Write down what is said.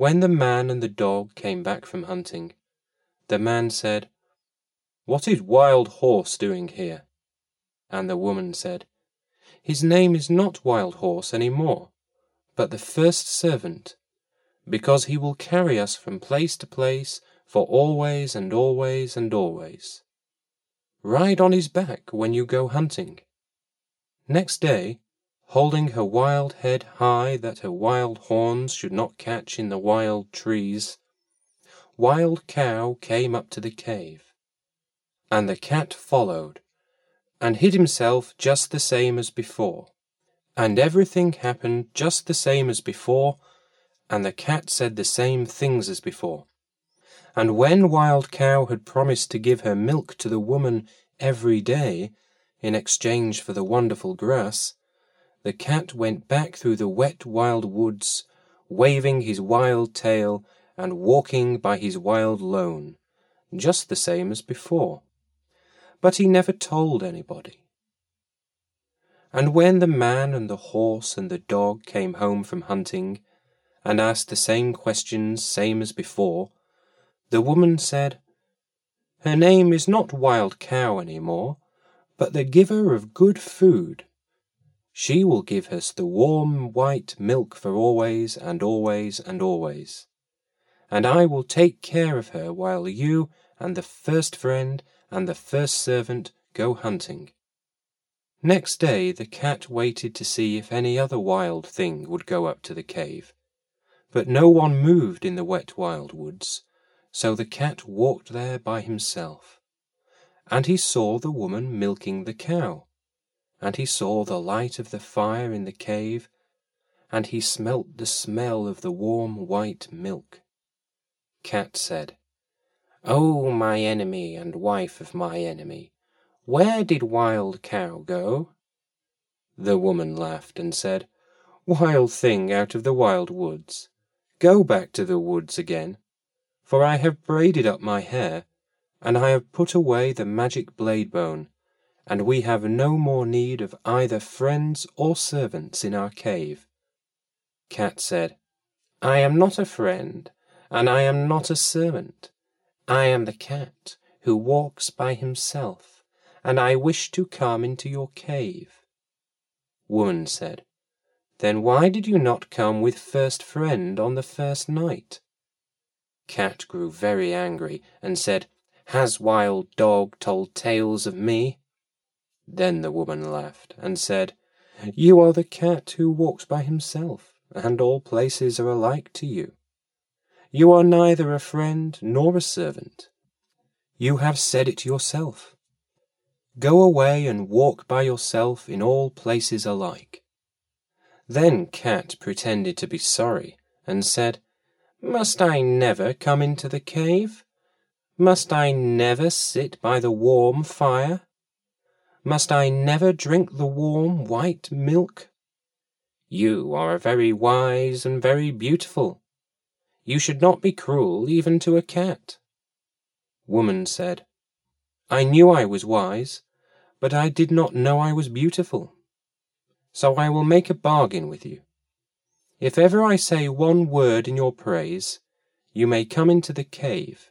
When the man and the dog came back from hunting, the man said, What is Wild Horse doing here? And the woman said, His name is not Wild Horse any more, but the first servant, because he will carry us from place to place for always and always and always. Ride on his back when you go hunting. Next day, holding her wild head high that her wild horns should not catch in the wild trees, Wild Cow came up to the cave. And the cat followed, and hid himself just the same as before. And everything happened just the same as before, and the cat said the same things as before. And when Wild Cow had promised to give her milk to the woman every day, in exchange for the wonderful grass, the cat went back through the wet wild woods, waving his wild tail and walking by his wild lone, just the same as before. But he never told anybody. And when the man and the horse and the dog came home from hunting, and asked the same questions same as before, the woman said, Her name is not Wild Cow any more, but the giver of good food. She will give us the warm white milk for always and always and always. And I will take care of her while you and the first friend and the first servant go hunting. Next day the cat waited to see if any other wild thing would go up to the cave. But no one moved in the wet wild woods, so the cat walked there by himself. And he saw the woman milking the cow and he saw the light of the fire in the cave, and he smelt the smell of the warm white milk. Cat said, O my enemy and wife of my enemy, where did Wild Cow go? The woman laughed and said, Wild thing out of the wild woods, go back to the woods again, for I have braided up my hair, and I have put away the magic blade bone and we have no more need of either friends or servants in our cave. Cat said, I am not a friend, and I am not a servant. I am the cat who walks by himself, and I wish to come into your cave. Woman said, Then why did you not come with first friend on the first night? Cat grew very angry and said, Has wild dog told tales of me? Then the woman laughed and said, You are the cat who walks by himself, and all places are alike to you. You are neither a friend nor a servant. You have said it yourself. Go away and walk by yourself in all places alike. Then Cat pretended to be sorry, and said, Must I never come into the cave? Must I never sit by the warm fire? Must I never drink the warm white milk? You are very wise and very beautiful. You should not be cruel even to a cat. Woman said, I knew I was wise, but I did not know I was beautiful. So I will make a bargain with you. If ever I say one word in your praise, you may come into the cave